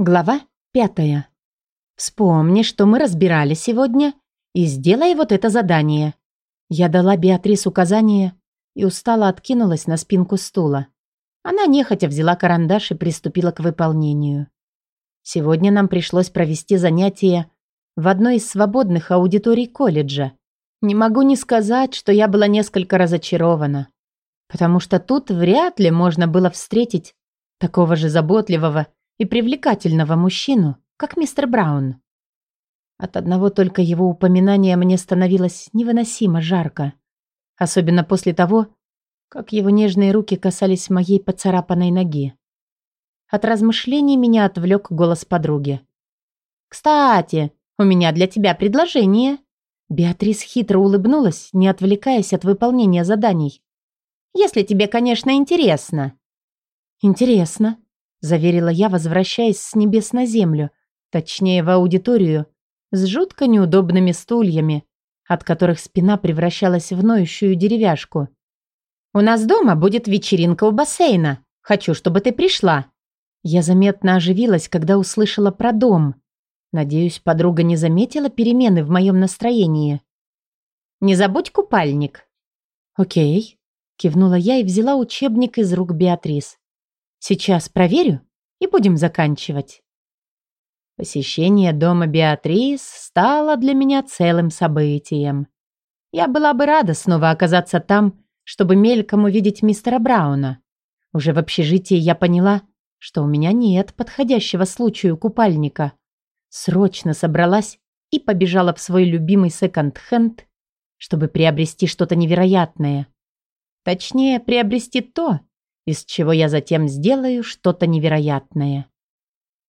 Глава пятая. Вспомни, что мы разбирали сегодня, и сделай вот это задание. Я дала Беатрис указание и устало откинулась на спинку стула. Она нехотя взяла карандаш и приступила к выполнению. Сегодня нам пришлось провести занятие в одной из свободных аудиторий колледжа. Не могу не сказать, что я была несколько разочарована, потому что тут вряд ли можно было встретить такого же заботливого и привлекательного мужчину, как мистер Браун. От одного только его упоминания мне становилось невыносимо жарко. Особенно после того, как его нежные руки касались моей поцарапанной ноги. От размышлений меня отвлек голос подруги. «Кстати, у меня для тебя предложение». Беатрис хитро улыбнулась, не отвлекаясь от выполнения заданий. «Если тебе, конечно, интересно». «Интересно», заверила я, возвращаясь с небес на землю, точнее в аудиторию, с жутко неудобными стульями, от которых спина превращалась в ноющую деревяшку. «У нас дома будет вечеринка у бассейна. Хочу, чтобы ты пришла». Я заметно оживилась, когда услышала про дом. Надеюсь, подруга не заметила перемены в моем настроении. «Не забудь купальник». «Окей», — кивнула я и взяла учебник из рук Беатрис. Сейчас проверю и будем заканчивать. Посещение дома Беатрис стало для меня целым событием. Я была бы рада снова оказаться там, чтобы мельком увидеть мистера Брауна. Уже в общежитии я поняла, что у меня нет подходящего случаю купальника. Срочно собралась и побежала в свой любимый секонд-хенд, чтобы приобрести что-то невероятное. Точнее, приобрести то, из чего я затем сделаю что-то невероятное.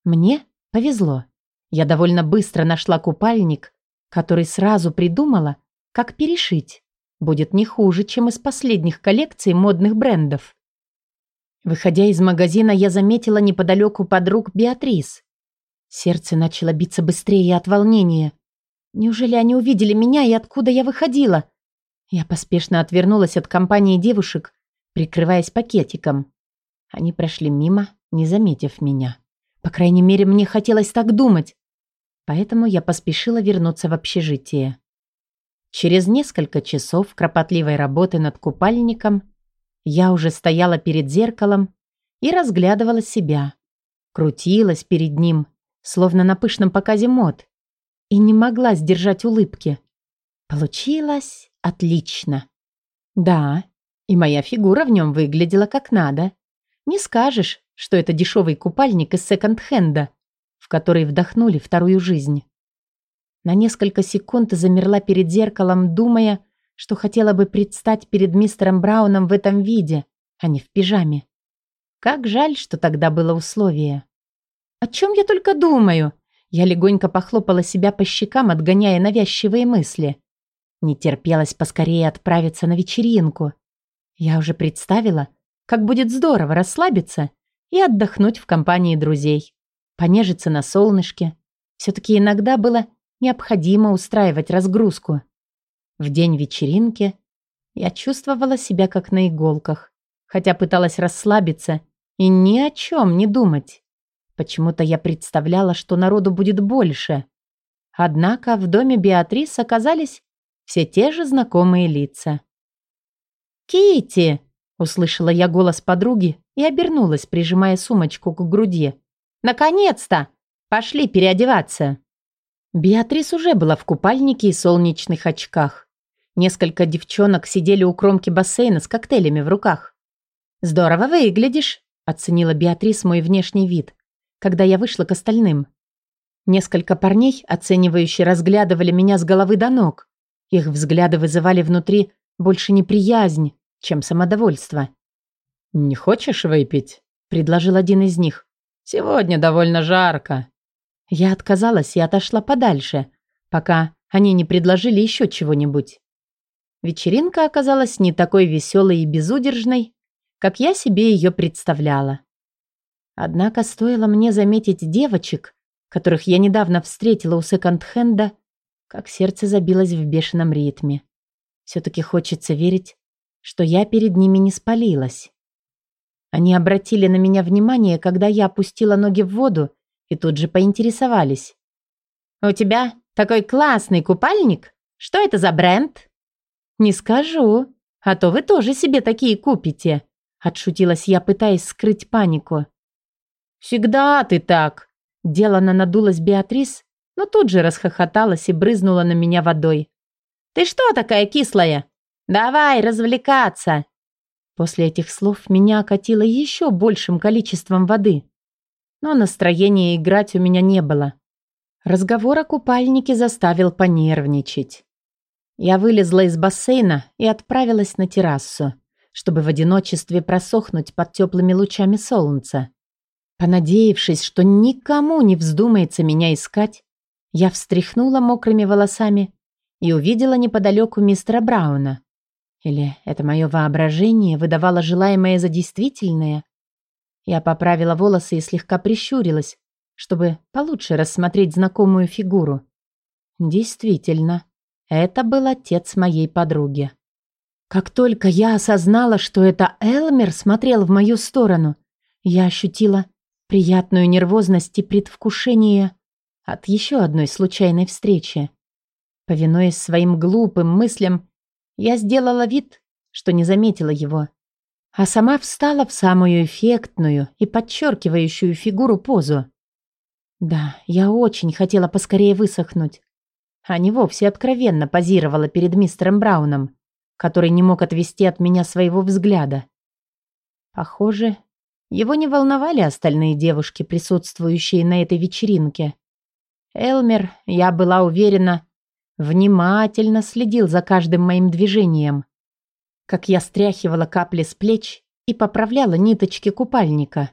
Мне повезло. Я довольно быстро нашла купальник, который сразу придумала, как перешить. Будет не хуже, чем из последних коллекций модных брендов. Выходя из магазина, я заметила неподалеку подруг Беатрис. Сердце начало биться быстрее от волнения. Неужели они увидели меня и откуда я выходила? Я поспешно отвернулась от компании девушек прикрываясь пакетиком. Они прошли мимо, не заметив меня. По крайней мере, мне хотелось так думать. Поэтому я поспешила вернуться в общежитие. Через несколько часов кропотливой работы над купальником я уже стояла перед зеркалом и разглядывала себя. Крутилась перед ним, словно на пышном показе мод, и не могла сдержать улыбки. Получилось отлично. Да, и моя фигура в нем выглядела как надо. Не скажешь, что это дешевый купальник из секонд-хенда, в который вдохнули вторую жизнь. На несколько секунд замерла перед зеркалом, думая, что хотела бы предстать перед мистером Брауном в этом виде, а не в пижаме. Как жаль, что тогда было условие. О чем я только думаю? Я легонько похлопала себя по щекам, отгоняя навязчивые мысли. Не терпелось поскорее отправиться на вечеринку. Я уже представила, как будет здорово расслабиться и отдохнуть в компании друзей, понежиться на солнышке. Все-таки иногда было необходимо устраивать разгрузку. В день вечеринки я чувствовала себя как на иголках, хотя пыталась расслабиться и ни о чем не думать. Почему-то я представляла, что народу будет больше. Однако в доме Беатрис оказались все те же знакомые лица. Кити! услышала я голос подруги и обернулась, прижимая сумочку к груди. «Наконец-то! Пошли переодеваться!» Беатрис уже была в купальнике и солнечных очках. Несколько девчонок сидели у кромки бассейна с коктейлями в руках. «Здорово выглядишь», — оценила Беатрис мой внешний вид, когда я вышла к остальным. Несколько парней, оценивающе разглядывали меня с головы до ног. Их взгляды вызывали внутри больше неприязнь, чем самодовольство. «Не хочешь выпить?» – предложил один из них. «Сегодня довольно жарко». Я отказалась и отошла подальше, пока они не предложили еще чего-нибудь. Вечеринка оказалась не такой веселой и безудержной, как я себе ее представляла. Однако стоило мне заметить девочек, которых я недавно встретила у секонд-хенда, как сердце забилось в бешеном ритме. Все-таки хочется верить, что я перед ними не спалилась. Они обратили на меня внимание, когда я опустила ноги в воду и тут же поинтересовались. «У тебя такой классный купальник? Что это за бренд?» «Не скажу, а то вы тоже себе такие купите», отшутилась я, пытаясь скрыть панику. «Всегда ты так!» Делано надулась Беатрис, но тут же расхохоталась и брызнула на меня водой. «Ты что такая кислая? Давай развлекаться!» После этих слов меня окатило еще большим количеством воды. Но настроения играть у меня не было. Разговор о купальнике заставил понервничать. Я вылезла из бассейна и отправилась на террасу, чтобы в одиночестве просохнуть под теплыми лучами солнца. Понадеявшись, что никому не вздумается меня искать, я встряхнула мокрыми волосами и увидела неподалеку мистера Брауна. Или это мое воображение выдавало желаемое за действительное? Я поправила волосы и слегка прищурилась, чтобы получше рассмотреть знакомую фигуру. Действительно, это был отец моей подруги. Как только я осознала, что это Элмер смотрел в мою сторону, я ощутила приятную нервозность и предвкушение от еще одной случайной встречи. Повинуясь своим глупым мыслям, я сделала вид, что не заметила его, а сама встала в самую эффектную и подчеркивающую фигуру позу. Да, я очень хотела поскорее высохнуть, а не вовсе откровенно позировала перед мистером Брауном, который не мог отвести от меня своего взгляда. Похоже, его не волновали остальные девушки, присутствующие на этой вечеринке. Элмер, я была уверена, внимательно следил за каждым моим движением. Как я стряхивала капли с плеч и поправляла ниточки купальника.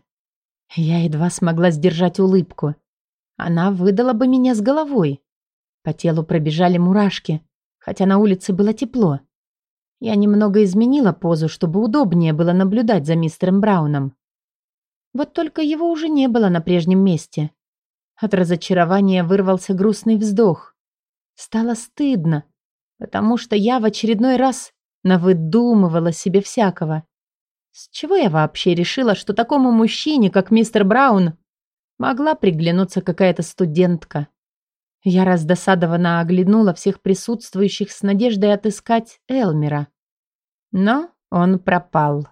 Я едва смогла сдержать улыбку. Она выдала бы меня с головой. По телу пробежали мурашки, хотя на улице было тепло. Я немного изменила позу, чтобы удобнее было наблюдать за мистером Брауном. Вот только его уже не было на прежнем месте. От разочарования вырвался грустный вздох. Стало стыдно, потому что я в очередной раз навыдумывала себе всякого. С чего я вообще решила, что такому мужчине, как мистер Браун, могла приглянуться какая-то студентка? Я раздосадованно оглянула всех присутствующих с надеждой отыскать Элмера. Но он пропал.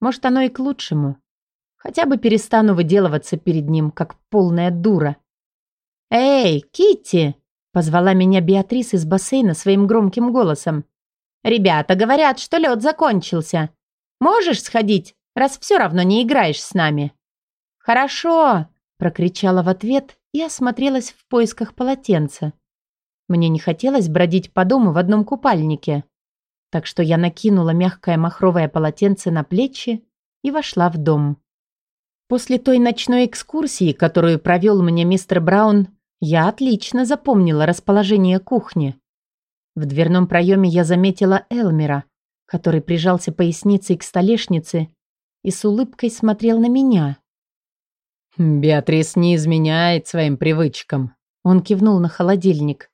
Может, оно и к лучшему. Хотя бы перестану выделываться перед ним, как полная дура. «Эй, Китти!» — позвала меня Беатрис из бассейна своим громким голосом. «Ребята говорят, что лед закончился. Можешь сходить, раз все равно не играешь с нами?» «Хорошо!» — прокричала в ответ и осмотрелась в поисках полотенца. Мне не хотелось бродить по дому в одном купальнике. Так что я накинула мягкое махровое полотенце на плечи и вошла в дом. После той ночной экскурсии, которую провел мне мистер Браун, я отлично запомнила расположение кухни. В дверном проеме я заметила Элмера, который прижался поясницей к столешнице и с улыбкой смотрел на меня. «Беатрис не изменяет своим привычкам», — он кивнул на холодильник.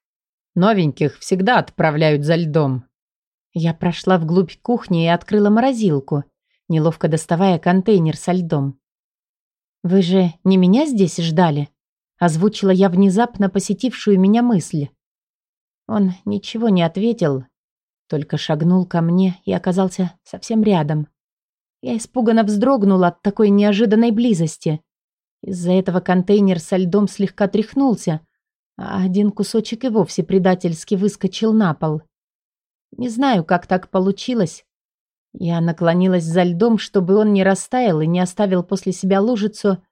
«Новеньких всегда отправляют за льдом». Я прошла вглубь кухни и открыла морозилку, неловко доставая контейнер со льдом. «Вы же не меня здесь ждали?» Озвучила я внезапно посетившую меня мысль. Он ничего не ответил, только шагнул ко мне и оказался совсем рядом. Я испуганно вздрогнула от такой неожиданной близости. Из-за этого контейнер со льдом слегка тряхнулся, а один кусочек и вовсе предательски выскочил на пол. Не знаю, как так получилось, я наклонилась за льдом, чтобы он не растаял и не оставил после себя лужицу,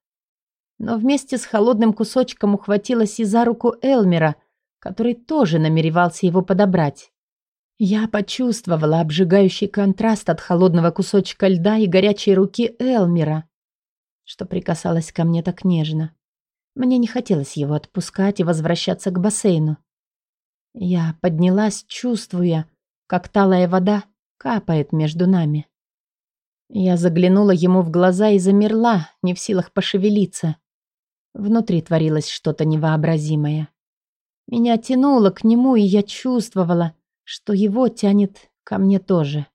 но вместе с холодным кусочком ухватилась и за руку Элмера, который тоже намеревался его подобрать. Я почувствовала обжигающий контраст от холодного кусочка льда и горячей руки Элмера, что прикасалось ко мне так нежно. Мне не хотелось его отпускать и возвращаться к бассейну. Я поднялась, чувствуя, как талая вода капает между нами. Я заглянула ему в глаза и замерла, не в силах пошевелиться. Внутри творилось что-то невообразимое. Меня тянуло к нему, и я чувствовала, что его тянет ко мне тоже.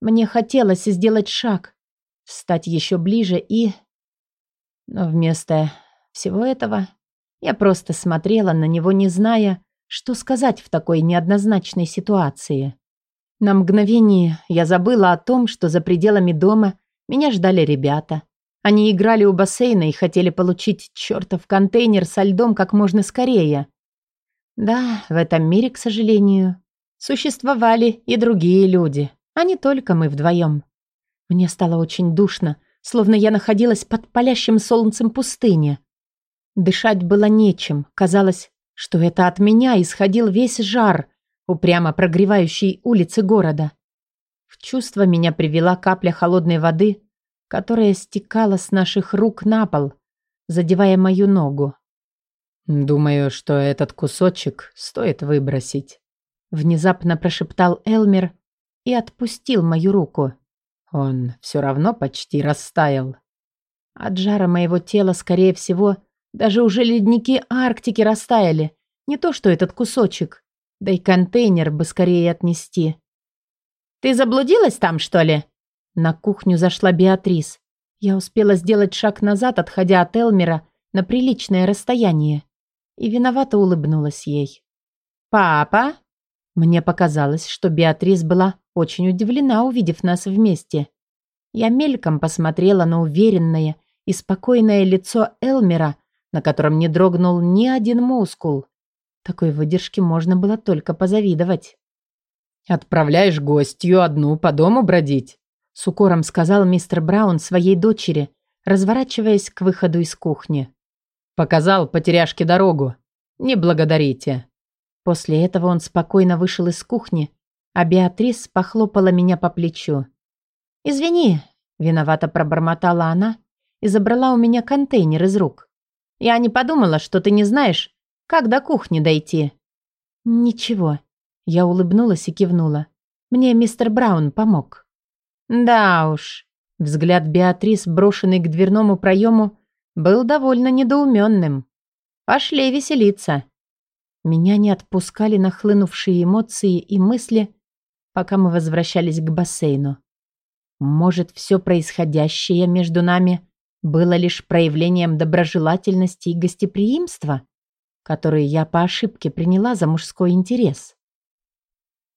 Мне хотелось сделать шаг, встать еще ближе и... Но вместо всего этого я просто смотрела на него, не зная, что сказать в такой неоднозначной ситуации. На мгновение я забыла о том, что за пределами дома меня ждали ребята. Они играли у бассейна и хотели получить чертов контейнер со льдом как можно скорее. Да, в этом мире, к сожалению, существовали и другие люди, а не только мы вдвоем. Мне стало очень душно, словно я находилась под палящим солнцем пустыни. Дышать было нечем. Казалось, что это от меня исходил весь жар, упрямо прогревающий улицы города. В чувство меня привела капля холодной воды, которая стекала с наших рук на пол, задевая мою ногу. «Думаю, что этот кусочек стоит выбросить», — внезапно прошептал Элмер и отпустил мою руку. Он все равно почти растаял. От жара моего тела, скорее всего, даже уже ледники Арктики растаяли. Не то что этот кусочек. Да и контейнер бы скорее отнести. «Ты заблудилась там, что ли?» На кухню зашла Беатрис. Я успела сделать шаг назад, отходя от Элмера на приличное расстояние. И виновато улыбнулась ей. «Папа?» Мне показалось, что Беатрис была очень удивлена, увидев нас вместе. Я мельком посмотрела на уверенное и спокойное лицо Элмера, на котором не дрогнул ни один мускул. Такой выдержке можно было только позавидовать. «Отправляешь гостью одну по дому бродить?» С укором сказал мистер Браун своей дочери, разворачиваясь к выходу из кухни. «Показал потеряшке дорогу. Не благодарите». После этого он спокойно вышел из кухни, а Беатрис похлопала меня по плечу. «Извини», — виновато пробормотала она и забрала у меня контейнер из рук. Я не подумала, что ты не знаешь, как до кухни дойти». «Ничего». Я улыбнулась и кивнула. Мне мистер Браун помог. «Да уж». Взгляд Беатрис, брошенный к дверному проему, был довольно недоуменным. «Пошли веселиться». Меня не отпускали нахлынувшие эмоции и мысли, пока мы возвращались к бассейну. Может, все происходящее между нами было лишь проявлением доброжелательности и гостеприимства, которые я по ошибке приняла за мужской интерес.